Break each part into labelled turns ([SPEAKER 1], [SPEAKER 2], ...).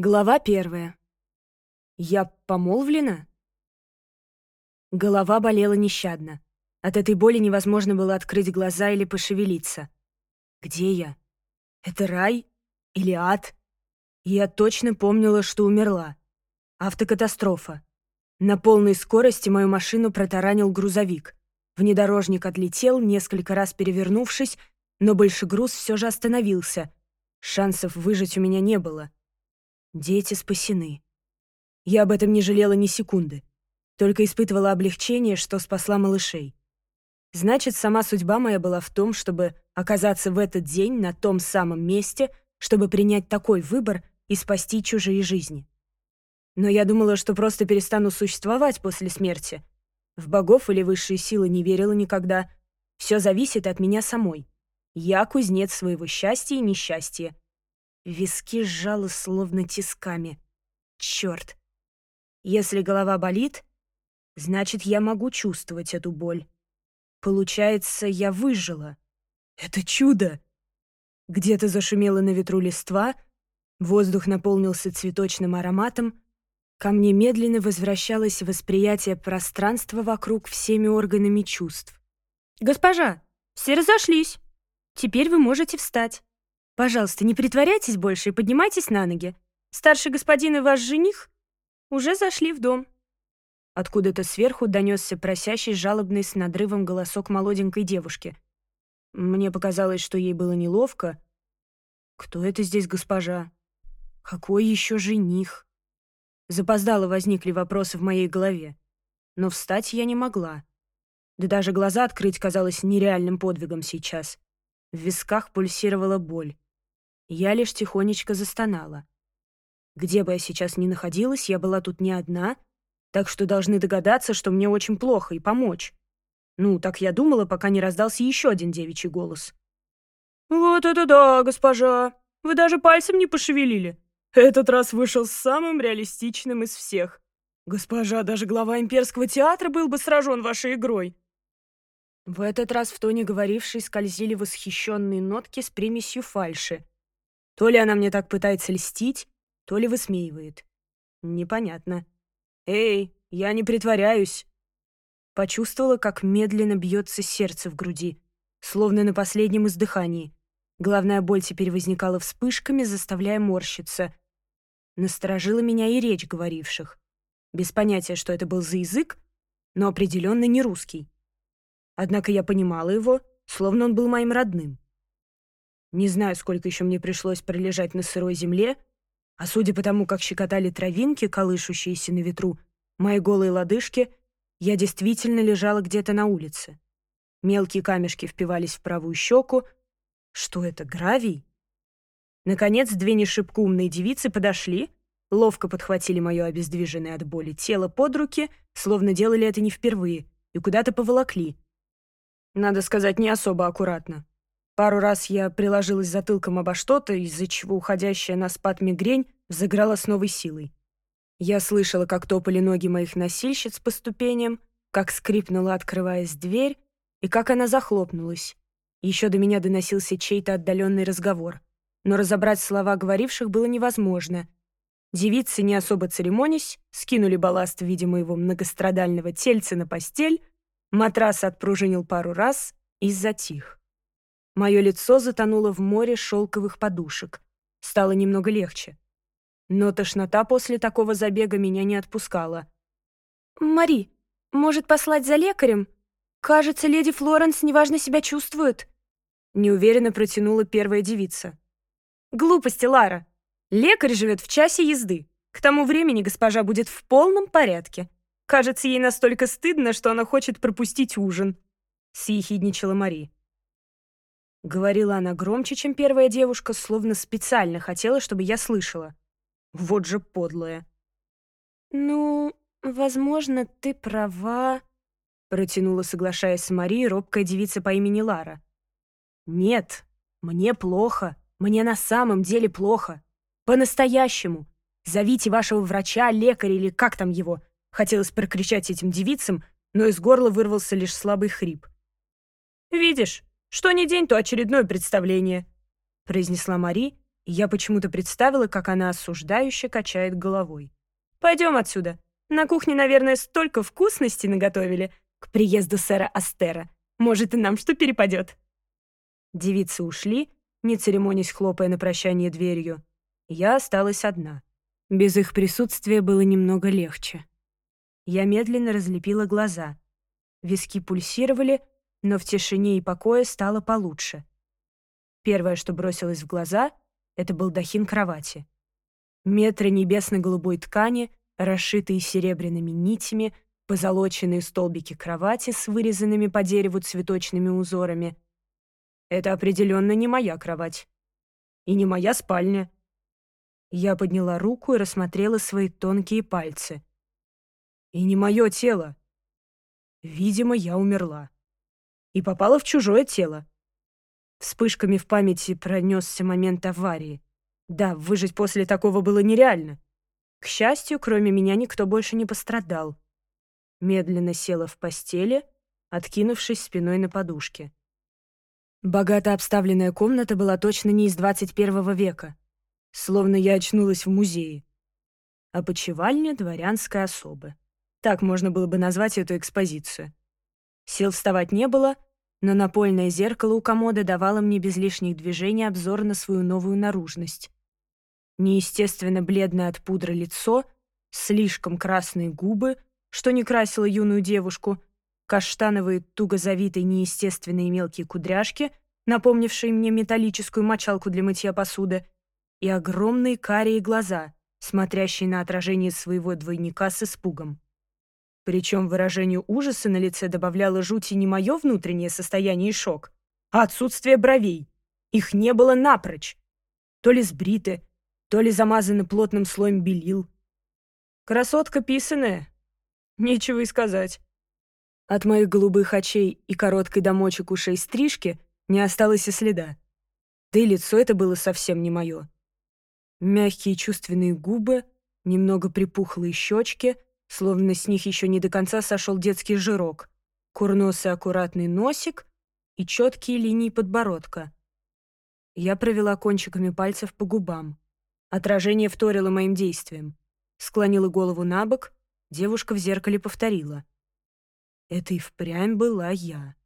[SPEAKER 1] Глава первая. Я помолвлена? Голова болела нещадно. От этой боли невозможно было открыть глаза или пошевелиться. Где я? Это рай или ад? Я точно помнила, что умерла. Автокатастрофа. На полной скорости мою машину протаранил грузовик. Внедорожник отлетел, несколько раз перевернувшись, но больше груз все же остановился. Шансов выжить у меня не было. — Дети спасены. Я об этом не жалела ни секунды. Только испытывала облегчение, что спасла малышей. Значит, сама судьба моя была в том, чтобы оказаться в этот день на том самом месте, чтобы принять такой выбор и спасти чужие жизни. Но я думала, что просто перестану существовать после смерти. В богов или высшие силы не верила никогда. Все зависит от меня самой. Я кузнец своего счастья и несчастья. Виски сжало словно тисками. Черт! Если голова болит, значит, я могу чувствовать эту боль. Получается, я выжила. Это чудо! Где-то зашумело на ветру листва, воздух наполнился цветочным ароматом, ко мне медленно возвращалось восприятие пространства вокруг всеми органами чувств. «Госпожа, все разошлись. Теперь вы можете встать». Пожалуйста, не притворяйтесь больше и поднимайтесь на ноги. Старший господин и ваш жених уже зашли в дом». Откуда-то сверху донесся просящий, жалобный с надрывом голосок молоденькой девушки. Мне показалось, что ей было неловко. «Кто это здесь госпожа? Какой еще жених?» Запоздало возникли вопросы в моей голове. Но встать я не могла. Да даже глаза открыть казалось нереальным подвигом сейчас. В висках пульсировала боль. Я лишь тихонечко застонала. Где бы я сейчас ни находилась, я была тут не одна, так что должны догадаться, что мне очень плохо, и помочь. Ну, так я думала, пока не раздался еще один девичий голос. «Вот это да, госпожа! Вы даже пальцем не пошевелили! Этот раз вышел самым реалистичным из всех. Госпожа, даже глава имперского театра был бы сражен вашей игрой!» В этот раз в тоне говорившей скользили восхищенные нотки с примесью фальши — то ли она мне так пытается льстить, то ли высмеивает. Непонятно. «Эй, я не притворяюсь!» Почувствовала, как медленно бьется сердце в груди, словно на последнем издыхании. Главная боль теперь возникала вспышками, заставляя морщиться. Насторожила меня и речь говоривших. Без понятия, что это был за язык, но определенно не русский. Однако я понимала его, словно он был моим родным. Не знаю, сколько еще мне пришлось пролежать на сырой земле, а судя по тому, как щекотали травинки, колышущиеся на ветру, мои голые лодыжки, я действительно лежала где-то на улице. Мелкие камешки впивались в правую щеку. Что это, гравий? Наконец, две нешибкоумные девицы подошли, ловко подхватили мое обездвиженное от боли тело под руки, словно делали это не впервые, и куда-то поволокли. Надо сказать, не особо аккуратно. Пару раз я приложилась затылком обо что-то, из-за чего уходящая на спад мигрень взыграла с новой силой. Я слышала, как топали ноги моих носильщиц по ступеням, как скрипнула, открываясь дверь, и как она захлопнулась. Еще до меня доносился чей-то отдаленный разговор, но разобрать слова говоривших было невозможно. Девицы, не особо церемонясь, скинули балласт в виде моего многострадального тельца на постель, матрас отпружинил пару раз и затих. Мое лицо затонуло в море шелковых подушек. Стало немного легче. Но тошнота после такого забега меня не отпускала. «Мари, может, послать за лекарем? Кажется, леди Флоренс неважно себя чувствует». Неуверенно протянула первая девица. «Глупости, Лара. Лекарь живет в часе езды. К тому времени госпожа будет в полном порядке. Кажется, ей настолько стыдно, что она хочет пропустить ужин», — съехидничала Мари. Говорила она громче, чем первая девушка, словно специально хотела, чтобы я слышала. Вот же подлая. «Ну, возможно, ты права», — протянула, соглашаясь с Марией, робкая девица по имени Лара. «Нет, мне плохо. Мне на самом деле плохо. По-настоящему. Зовите вашего врача, лекаря или как там его». Хотелось прокричать этим девицам, но из горла вырвался лишь слабый хрип. «Видишь, что ни день, то очередное представление», — произнесла Мари, и я почему-то представила, как она осуждающе качает головой. «Пойдем отсюда. На кухне, наверное, столько вкусностей наготовили. К приезду сэра Астера. Может, и нам что перепадет». Девицы ушли, не церемонясь, хлопая на прощание дверью. Я осталась одна. Без их присутствия было немного легче. Я медленно разлепила глаза. Виски пульсировали — но в тишине и покое стало получше. Первое, что бросилось в глаза, это был дохин кровати. Метры небесно-голубой ткани, расшитые серебряными нитями, позолоченные столбики кровати с вырезанными по дереву цветочными узорами. Это определенно не моя кровать. И не моя спальня. Я подняла руку и рассмотрела свои тонкие пальцы. И не мое тело. Видимо, я умерла и попала в чужое тело. Вспышками в памяти пронесся момент аварии. Да, выжить после такого было нереально. К счастью, кроме меня никто больше не пострадал. Медленно села в постели, откинувшись спиной на подушке. Богато обставленная комната была точно не из 21 века, словно я очнулась в музее. Опочивальня дворянской особы. Так можно было бы назвать эту экспозицию. Сил вставать не было, но напольное зеркало у комода давало мне без лишних движений обзор на свою новую наружность. Неестественно бледное от пудры лицо, слишком красные губы, что не красило юную девушку, каштановые туго завитые неестественные мелкие кудряшки, напомнившие мне металлическую мочалку для мытья посуды, и огромные карие глаза, смотрящие на отражение своего двойника с испугом. Причем выражению ужаса на лице добавляло жути не мое внутреннее состояние и шок, а отсутствие бровей. Их не было напрочь. То ли сбриты, то ли замазаны плотным слоем белил. Красотка писаная. Нечего и сказать. От моих голубых очей и короткой домочек ушей стрижки не осталось и следа. Да и лицо это было совсем не мое. Мягкие чувственные губы, немного припухлые щечки — словно с них еще не до конца сошел детский жирок, курносый аккуратный носик и четкие линии подбородка. Я провела кончиками пальцев по губам. Отражение вторило моим действиям. Склонила голову на бок, девушка в зеркале повторила. Это и впрямь была я.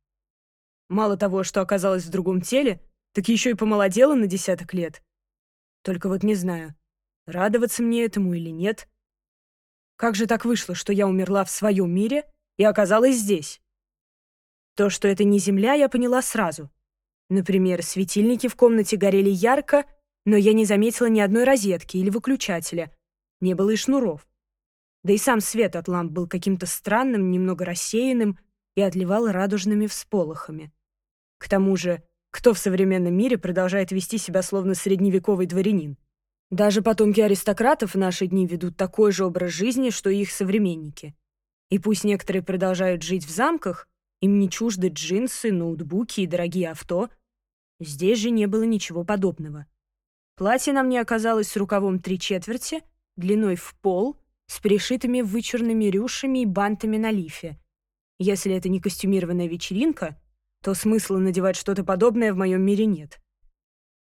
[SPEAKER 1] Мало того, что оказалась в другом теле, так еще и помолодела на десяток лет. Только вот не знаю, радоваться мне этому или нет — как же так вышло, что я умерла в своем мире и оказалась здесь? То, что это не Земля, я поняла сразу. Например, светильники в комнате горели ярко, но я не заметила ни одной розетки или выключателя. Не было и шнуров. Да и сам свет от ламп был каким-то странным, немного рассеянным и отливал радужными всполохами. К тому же, кто в современном мире продолжает вести себя словно средневековый дворянин? Даже потомки аристократов в наши дни ведут такой же образ жизни, что и их современники. И пусть некоторые продолжают жить в замках, им не чужды джинсы, ноутбуки и дорогие авто. Здесь же не было ничего подобного. Платье на мне оказалось с рукавом три четверти, длиной в пол, с пришитыми вычурными рюшами и бантами на лифе. Если это не костюмированная вечеринка, то смысла надевать что-то подобное в моем мире нет.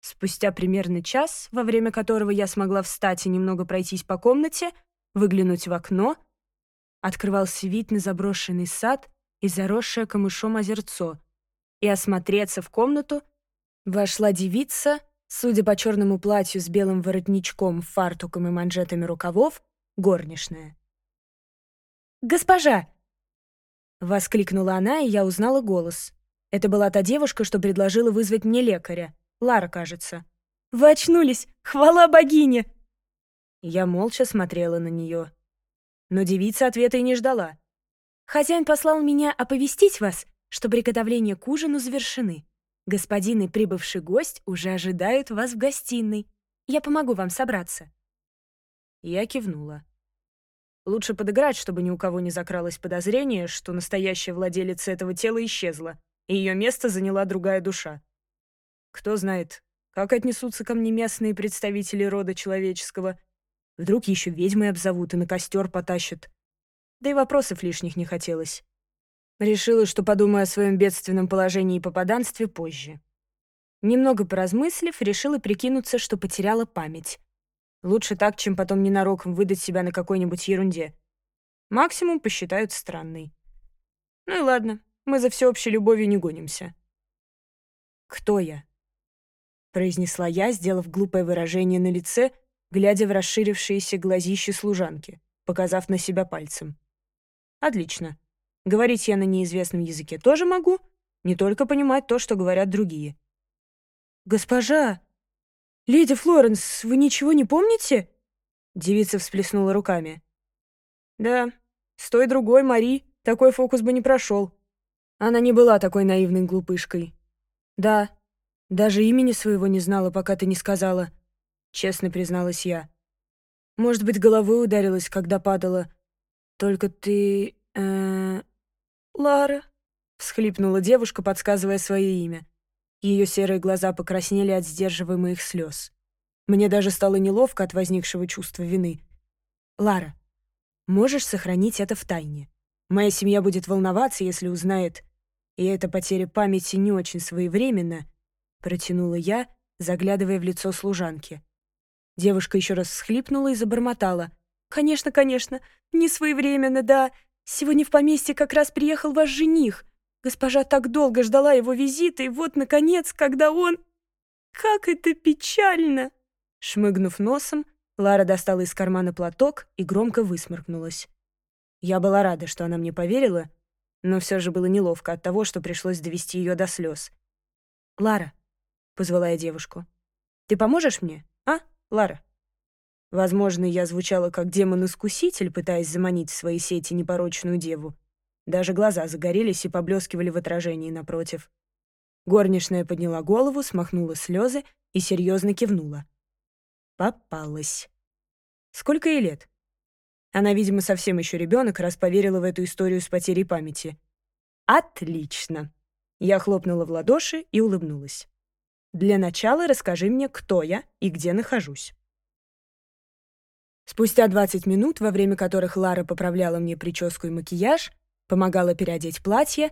[SPEAKER 1] Спустя примерно час, во время которого я смогла встать и немного пройтись по комнате, выглянуть в окно, открывался вид на заброшенный сад и заросшее камышом озерцо. И осмотреться в комнату вошла девица, судя по черному платью с белым воротничком, фартуком и манжетами рукавов, горничная. «Госпожа!» — воскликнула она, и я узнала голос. Это была та девушка, что предложила вызвать мне лекаря. Лара, кажется. «Вы очнулись! Хвала богине!» Я молча смотрела на нее. Но девица ответа и не ждала. «Хозяин послал меня оповестить вас, что приготовления к ужину завершены. Господин и прибывший гость уже ожидают вас в гостиной. Я помогу вам собраться». Я кивнула. Лучше подыграть, чтобы ни у кого не закралось подозрение, что настоящая владелица этого тела исчезла, и ее место заняла другая душа. Кто знает, как отнесутся ко мне местные представители рода человеческого. Вдруг еще ведьмы обзовут и на костер потащат. Да и вопросов лишних не хотелось. Решила, что подумаю о своем бедственном положении и попаданстве позже. Немного поразмыслив, решила прикинуться, что потеряла память. Лучше так, чем потом ненароком выдать себя на какой-нибудь ерунде. Максимум посчитают странный. Ну и ладно, мы за всеобщей любовью не гонимся. Кто я? произнесла я, сделав глупое выражение на лице, глядя в расширившиеся глазища служанки, показав на себя пальцем. «Отлично. Говорить я на неизвестном языке тоже могу, не только понимать то, что говорят другие». «Госпожа! Леди Флоренс, вы ничего не помните?» Девица всплеснула руками. «Да, с той другой Мари такой фокус бы не прошел. Она не была такой наивной глупышкой. Да, даже имени своего не знала, пока ты не сказала. Честно призналась я. Может быть, головой ударилась, когда падала. Только ты... Э Лара, всхлипнула девушка, подсказывая свое имя. Ее серые глаза покраснели от сдерживаемых слез. Мне даже стало неловко от возникшего чувства вины. «Лара, можешь сохранить это в тайне? Моя семья будет волноваться, если узнает, и эта потеря памяти не очень своевременно протянула я, заглядывая в лицо служанки. Девушка еще раз всхлипнула и забормотала. «Конечно, конечно, не своевременно, да. Сегодня в поместье как раз приехал ваш жених. Госпожа так долго ждала его визита, и вот, наконец, когда он... Как это печально!» Шмыгнув носом, Лара достала из кармана платок и громко высморкнулась. Я была рада, что она мне поверила, но все же было неловко от того, что пришлось довести ее до слез. «Лара, — позвала я девушку. «Ты поможешь мне, а, Лара?» Возможно, я звучала как демон-искуситель, пытаясь заманить в свои сети непорочную деву. Даже глаза загорелись и поблескивали в отражении напротив. Горничная подняла голову, смахнула слезы и серьезно кивнула. Попалась. Сколько ей лет? Она, видимо, совсем еще ребенок, раз поверила в эту историю с потерей памяти. Отлично. Я хлопнула в ладоши и улыбнулась. Для начала расскажи мне, кто я и где нахожусь». Спустя 20 минут, во время которых Лара поправляла мне прическу и макияж, помогала переодеть платье,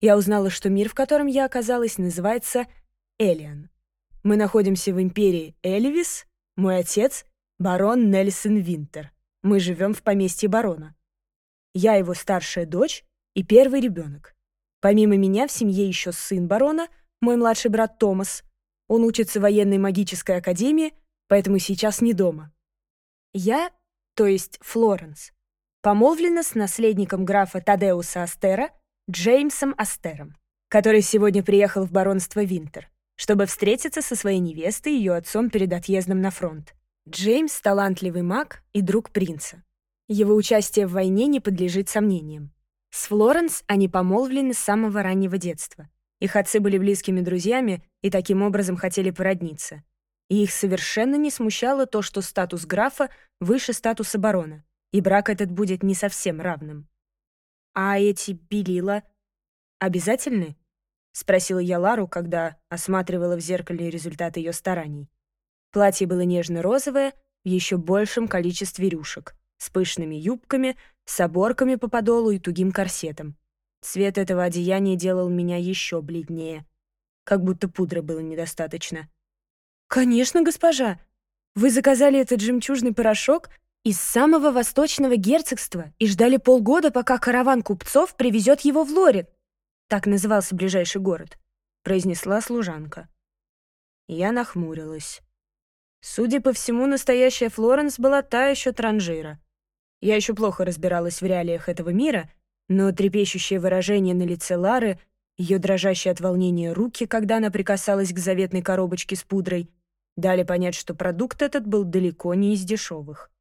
[SPEAKER 1] я узнала, что мир, в котором я оказалась, называется Элиан. Мы находимся в империи Эльвис, мой отец — барон Нельсон Винтер. Мы живем в поместье барона. Я его старшая дочь и первый ребенок. Помимо меня в семье еще сын барона, мой младший брат Томас — он учится в военной магической академии, поэтому сейчас не дома. Я, то есть Флоренс, помолвлена с наследником графа Тадеуса Астера, Джеймсом Астером, который сегодня приехал в баронство Винтер, чтобы встретиться со своей невестой и ее отцом перед отъездом на фронт. Джеймс — талантливый маг и друг принца. Его участие в войне не подлежит сомнениям. С Флоренс они помолвлены с самого раннего детства — их отцы были близкими друзьями и таким образом хотели породниться. И их совершенно не смущало то, что статус графа выше статуса барона, и брак этот будет не совсем равным. «А эти белила обязательны?» — спросила я Лару, когда осматривала в зеркале результат ее стараний. Платье было нежно-розовое, в еще большем количестве рюшек, с пышными юбками, с оборками по подолу и тугим корсетом. Цвет этого одеяния делал меня еще бледнее. Как будто пудры было недостаточно. «Конечно, госпожа! Вы заказали этот жемчужный порошок из самого восточного герцогства и ждали полгода, пока караван купцов привезет его в Лорин. Так назывался ближайший город», — произнесла служанка. Я нахмурилась. Судя по всему, настоящая Флоренс была та еще транжира. Я еще плохо разбиралась в реалиях этого мира — но трепещущее выражение на лице Лары, ее дрожащие от волнения руки, когда она прикасалась к заветной коробочке с пудрой, дали понять, что продукт этот был далеко не из дешевых.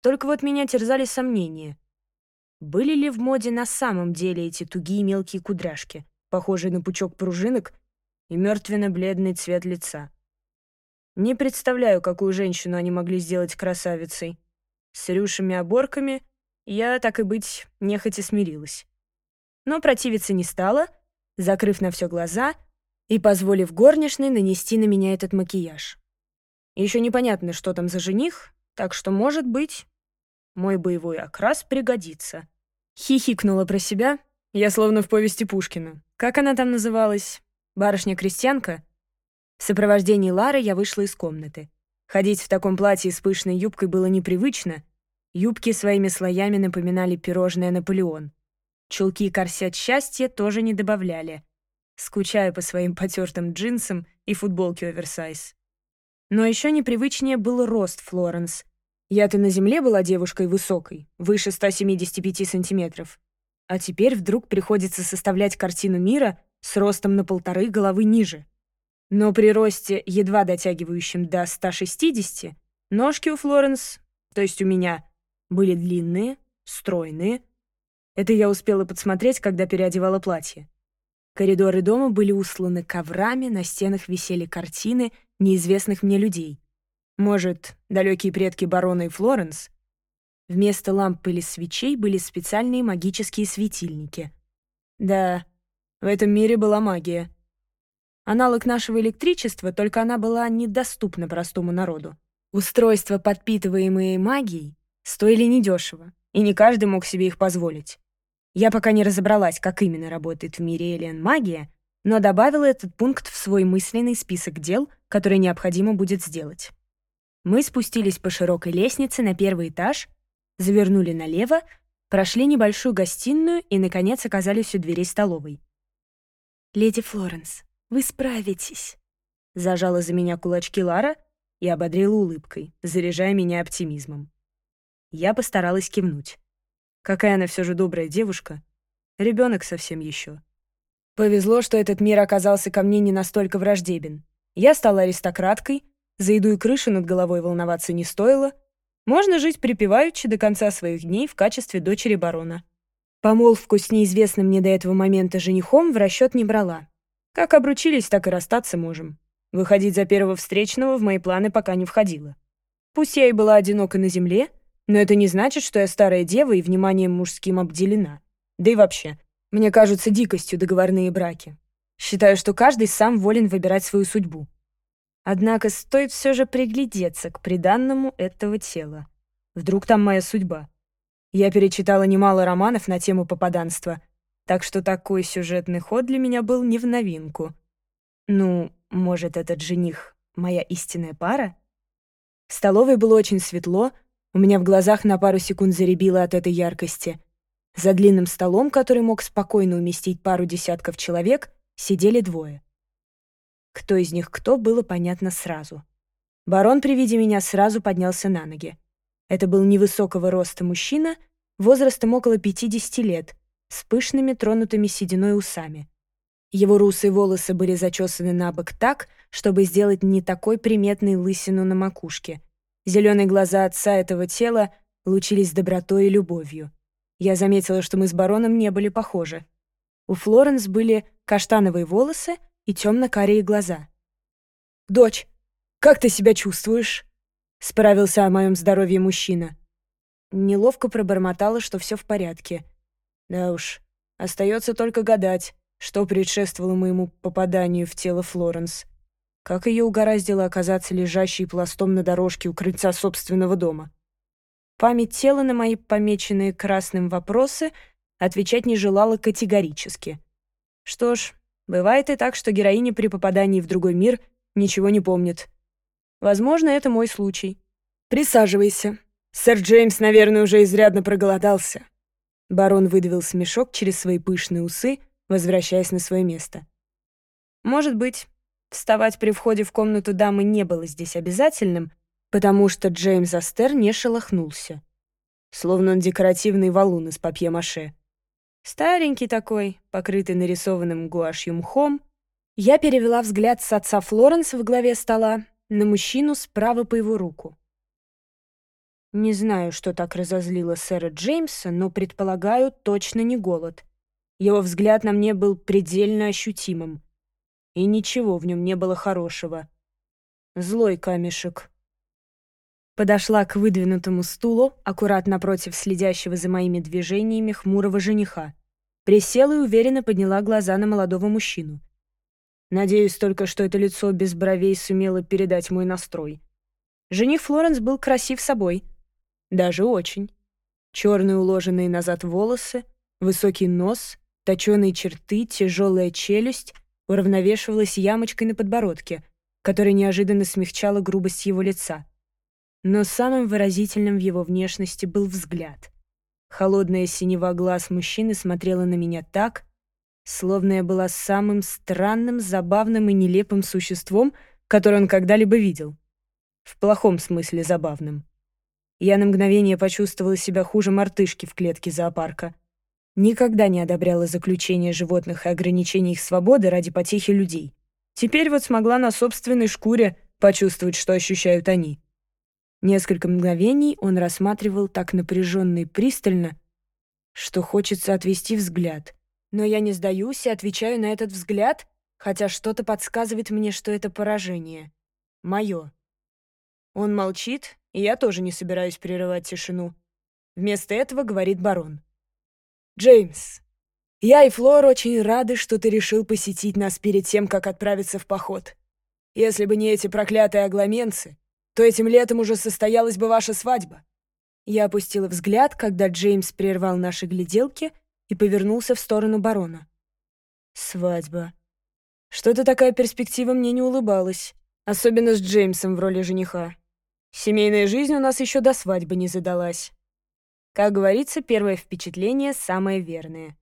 [SPEAKER 1] Только вот меня терзали сомнения. Были ли в моде на самом деле эти тугие мелкие кудряшки, похожие на пучок пружинок и мертвенно-бледный цвет лица? Не представляю, какую женщину они могли сделать красавицей. С рюшами-оборками — я, так и быть, нехотя смирилась. Но противиться не стала, закрыв на все глаза и позволив горничной нанести на меня этот макияж. Еще непонятно, что там за жених, так что, может быть, мой боевой окрас пригодится. Хихикнула про себя, я словно в повести Пушкина. Как она там называлась? Барышня-крестьянка? В сопровождении Лары я вышла из комнаты. Ходить в таком платье с пышной юбкой было непривычно, Юбки своими слоями напоминали пирожное «Наполеон». Чулки и корсет счастья тоже не добавляли. Скучаю по своим потертым джинсам и футболке оверсайз. Но еще непривычнее был рост Флоренс. Я-то на земле была девушкой высокой, выше 175 сантиметров. А теперь вдруг приходится составлять картину мира с ростом на полторы головы ниже. Но при росте, едва дотягивающем до 160, ножки у Флоренс, то есть у меня, были длинные, стройные. Это я успела подсмотреть, когда переодевала платье. Коридоры дома были усланы коврами, на стенах висели картины неизвестных мне людей. Может, далекие предки барона и Флоренс? Вместо ламп или свечей были специальные магические светильники. Да, в этом мире была магия. Аналог нашего электричества, только она была недоступна простому народу. Устройства, подпитываемые магией, Стоили недешево, и не каждый мог себе их позволить. Я пока не разобралась, как именно работает в мире Элиан магия, но добавила этот пункт в свой мысленный список дел, которые необходимо будет сделать. Мы спустились по широкой лестнице на первый этаж, завернули налево, прошли небольшую гостиную и, наконец, оказались у дверей столовой. «Леди Флоренс, вы справитесь!» Зажала за меня кулачки Лара и ободрила улыбкой, заряжая меня оптимизмом. Я постаралась кивнуть. Какая она все же добрая девушка. Ребенок совсем еще. Повезло, что этот мир оказался ко мне не настолько враждебен. Я стала аристократкой, за еду и крышу над головой волноваться не стоило. Можно жить припеваючи до конца своих дней в качестве дочери барона. Помолвку с неизвестным мне до этого момента женихом в расчет не брала. Как обручились, так и расстаться можем. Выходить за первого встречного в мои планы пока не входило. Пусть я и была одинока на земле, — но это не значит, что я старая дева и вниманием мужским обделена. Да и вообще, мне кажутся дикостью договорные браки. Считаю, что каждый сам волен выбирать свою судьбу. Однако стоит все же приглядеться к приданному этого тела. Вдруг там моя судьба. Я перечитала немало романов на тему попаданства, так что такой сюжетный ход для меня был не в новинку. Ну, может, этот жених — моя истинная пара? В столовой было очень светло — у меня в глазах на пару секунд заребило от этой яркости. За длинным столом, который мог спокойно уместить пару десятков человек, сидели двое. Кто из них кто, было понятно сразу. Барон при виде меня сразу поднялся на ноги. Это был невысокого роста мужчина, возрастом около 50 лет, с пышными тронутыми сединой усами. Его русые волосы были зачесаны на бок так, чтобы сделать не такой приметный лысину на макушке — Зеленые глаза отца этого тела лучились добротой и любовью. Я заметила, что мы с бароном не были похожи. У Флоренс были каштановые волосы и темно карие глаза. «Дочь, как ты себя чувствуешь?» — справился о моем здоровье мужчина. Неловко пробормотала, что все в порядке. Да уж, остается только гадать, что предшествовало моему попаданию в тело Флоренс. Как ее угораздило оказаться лежащей пластом на дорожке у крыльца собственного дома? Память тела на мои помеченные красным вопросы отвечать не желала категорически. Что ж, бывает и так, что героиня при попадании в другой мир ничего не помнит. Возможно, это мой случай. «Присаживайся. Сэр Джеймс, наверное, уже изрядно проголодался». Барон выдавил смешок через свои пышные усы, возвращаясь на свое место. «Может быть, Вставать при входе в комнату дамы не было здесь обязательным, потому что Джеймс Астер не шелохнулся. Словно он декоративный валун из папье-маше. Старенький такой, покрытый нарисованным гуашью мхом. Я перевела взгляд с отца Флоренса в главе стола на мужчину справа по его руку. Не знаю, что так разозлило сэра Джеймса, но, предполагаю, точно не голод. Его взгляд на мне был предельно ощутимым и ничего в нем не было хорошего. Злой камешек. Подошла к выдвинутому стулу, аккуратно напротив следящего за моими движениями хмурого жениха. Присела и уверенно подняла глаза на молодого мужчину. Надеюсь только, что это лицо без бровей сумело передать мой настрой. Жених Флоренс был красив собой. Даже очень. Черные уложенные назад волосы, высокий нос, точеные черты, тяжелая челюсть — уравновешивалась ямочкой на подбородке, которая неожиданно смягчала грубость его лица. Но самым выразительным в его внешности был взгляд. Холодная синева глаз мужчины смотрела на меня так, словно я была самым странным, забавным и нелепым существом, которое он когда-либо видел. В плохом смысле забавным. Я на мгновение почувствовала себя хуже мартышки в клетке зоопарка — Никогда не одобряла заключение животных и ограничение их свободы ради потехи людей. Теперь вот смогла на собственной шкуре почувствовать, что ощущают они. Несколько мгновений он рассматривал так напряженно и пристально, что хочется отвести взгляд. Но я не сдаюсь и отвечаю на этот взгляд, хотя что-то подсказывает мне, что это поражение. Мое. Он молчит, и я тоже не собираюсь прерывать тишину. Вместо этого говорит барон. Джеймс, я и Флор очень рады, что ты решил посетить нас перед тем, как отправиться в поход. Если бы не эти проклятые агламенцы, то этим летом уже состоялась бы ваша свадьба». Я опустила взгляд, когда Джеймс прервал наши гляделки и повернулся в сторону барона. «Свадьба. Что-то такая перспектива мне не улыбалась, особенно с Джеймсом в роли жениха. Семейная жизнь у нас еще до свадьбы не задалась». Как говорится, первое впечатление самое верное.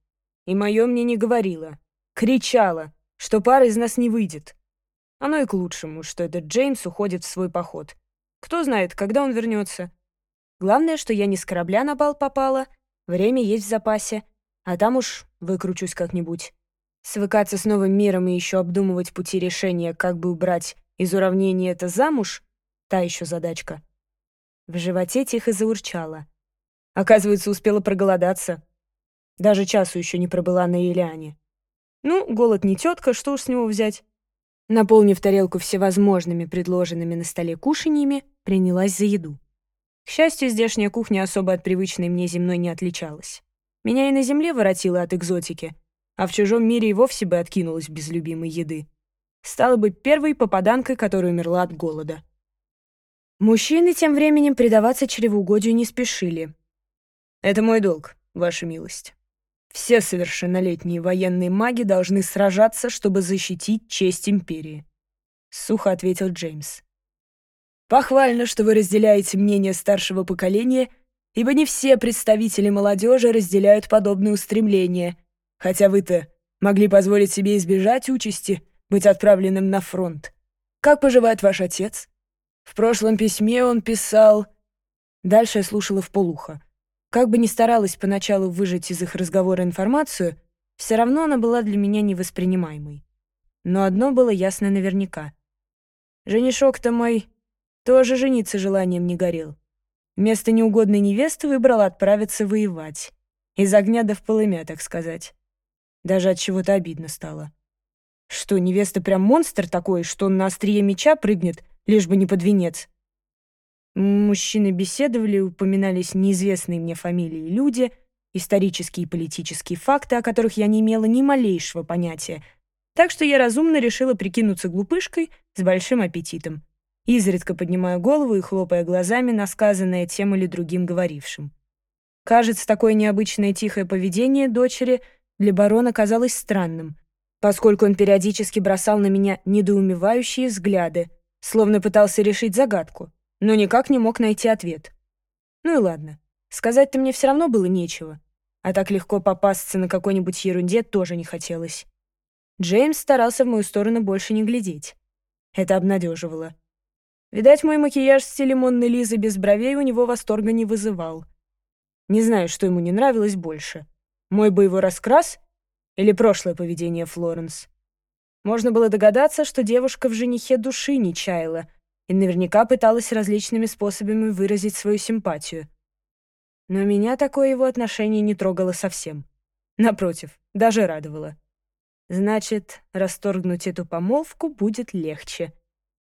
[SPEAKER 1] И мое мне не говорило. кричало, что пара из нас не выйдет. Оно и к лучшему, что этот Джеймс уходит в свой поход. Кто знает, когда он вернется. Главное, что я не с корабля на бал попала, время есть в запасе, а там уж выкручусь как-нибудь. Свыкаться с новым миром и еще обдумывать пути решения, как бы убрать из уравнения это замуж — та еще задачка. В животе тихо заурчало — Оказывается, успела проголодаться. Даже часу еще не пробыла на Еляне. Ну, голод не тетка, что уж с него взять. Наполнив тарелку всевозможными предложенными на столе кушаньями, принялась за еду. К счастью, здешняя кухня особо от привычной мне земной не отличалась. Меня и на земле воротило от экзотики, а в чужом мире и вовсе бы откинулась без любимой еды. Стала бы первой попаданкой, которая умерла от голода. Мужчины тем временем предаваться чревоугодию не спешили — это мой долг, ваша милость. Все совершеннолетние военные маги должны сражаться, чтобы защитить честь империи», — сухо ответил Джеймс. «Похвально, что вы разделяете мнение старшего поколения, ибо не все представители молодежи разделяют подобные устремления, хотя вы-то могли позволить себе избежать участи, быть отправленным на фронт. Как поживает ваш отец?» В прошлом письме он писал... Дальше я слушала вполуха. Как бы ни старалась поначалу выжать из их разговора информацию, все равно она была для меня невоспринимаемой. Но одно было ясно наверняка. Женишок-то мой тоже жениться желанием не горел. Вместо неугодной невесты выбрал отправиться воевать. Из огня до в полымя, так сказать. Даже от чего-то обидно стало. Что, невеста прям монстр такой, что он на острие меча прыгнет, лишь бы не под венец? Мужчины беседовали, упоминались неизвестные мне фамилии и люди, исторические и политические факты, о которых я не имела ни малейшего понятия. Так что я разумно решила прикинуться глупышкой с большим аппетитом, изредка поднимая голову и хлопая глазами на сказанное тем или другим говорившим. Кажется, такое необычное тихое поведение дочери для барона казалось странным, поскольку он периодически бросал на меня недоумевающие взгляды, словно пытался решить загадку — но никак не мог найти ответ. Ну и ладно, сказать-то мне все равно было нечего, а так легко попасться на какой-нибудь ерунде тоже не хотелось. Джеймс старался в мою сторону больше не глядеть. Это обнадеживало. Видать, мой макияж с телемонной Монны Лизы без бровей у него восторга не вызывал. Не знаю, что ему не нравилось больше. Мой боевой раскрас или прошлое поведение Флоренс. Можно было догадаться, что девушка в женихе души не чаяла, и наверняка пыталась различными способами выразить свою симпатию. Но меня такое его отношение не трогало совсем. Напротив, даже радовало. Значит, расторгнуть эту помолвку будет легче.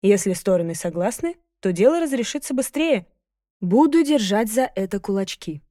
[SPEAKER 1] Если стороны согласны, то дело разрешится быстрее. Буду держать за это кулачки.